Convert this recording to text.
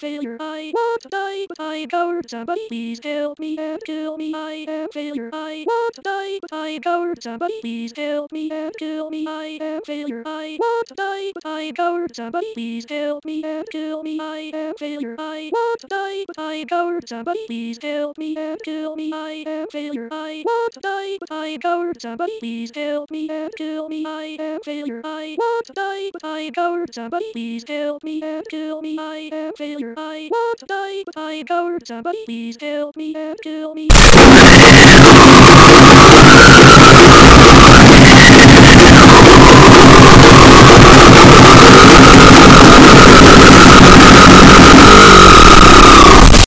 failure. I want to die, but I am coward. Somebody please help me and kill me. I am failure. I want to die, but I am coward. Somebody please help me and kill me. I am failure. I want to die, but I am coward. Somebody please help me and kill me. I am failure. I want to die, but I am coward. Somebody please help me and kill me. I am failure. I want to die, but I coward. Somebody please help me and kill me. I am failure. I want to die, but I coward. Somebody please help me and kill me. I am failure. I want to die, but I am coward. Somebody please help me and kill me.